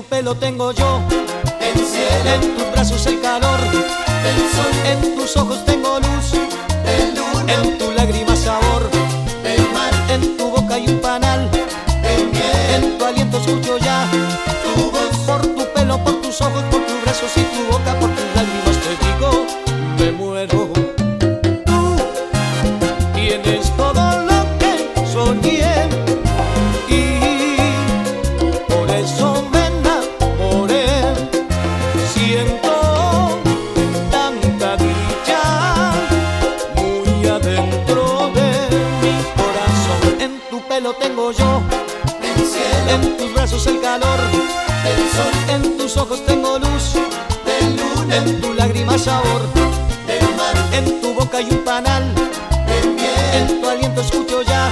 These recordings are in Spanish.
pelo tengo yo. El cielo, En tus brazos el calor. El sol, En tus ojos tengo luz. El luna, En tu lágrima sabor. El mar, En tu boca hay un panal. El miel, En tu aliento escucho ya. Tu voz, Por tu pelo, por tus ojos, por tus brazos y tu boca Por cielo, en tus brazos el calor, el sol, en tus ojos tengo luz, el luna, en tu lágrima sabor, el mar, en tu boca hay un panal, el miel, en tu aliento escucho ya,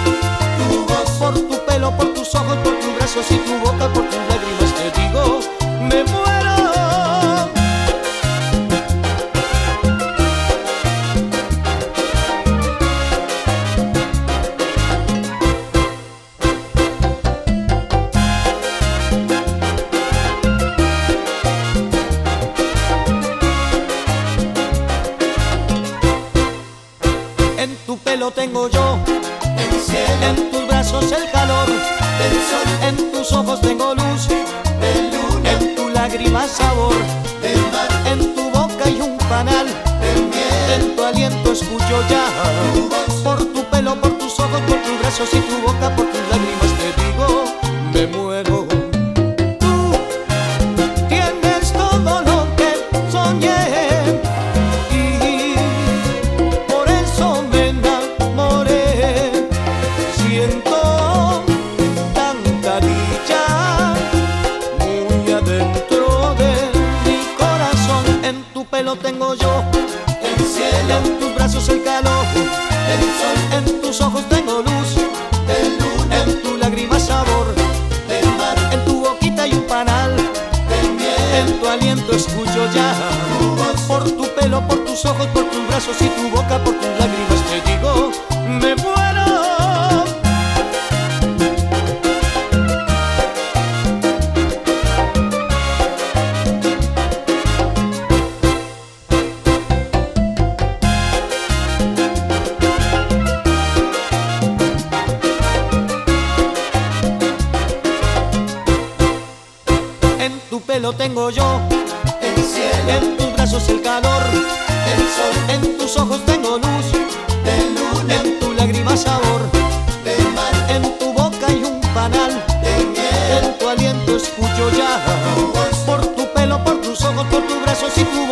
tu voz, por tu pelo, por tus ojos, por tus brazos y tu boca, por tus lágrimas te digo, me muero. Tengo yo, el cielo, en tus brazos el calor, el sol, en tus ojos tengo luz, el luna, en tu lágrima sabor, mar, en tu boca hay un panal, el miel, en tu aliento escucho ya. tu voz, Por tu pelo, por tus ojos, por tus brazos y tu boca, por tus lágrimas Tengo yo, el cielo, en tus brazos el calor. el sol, En tus ojos tengo luz, el luna, en tu lágrima sabor, el mar, en tu boquita hay un panal, el miel, en tu aliento escucho ya. Por tu pelo, por tus ojos, por tus brazos y tu boca, por tus lágrimas pelo tengo yo, el cielo, en tus brazos el calor, el sol, en tus ojos tengo luz, de luna, en tu lágrima sabor, de mar, en tu boca hay un panal, de miel, en tu aliento escucho ya, por tu pelo, por tus ojos, por tus brazos y tu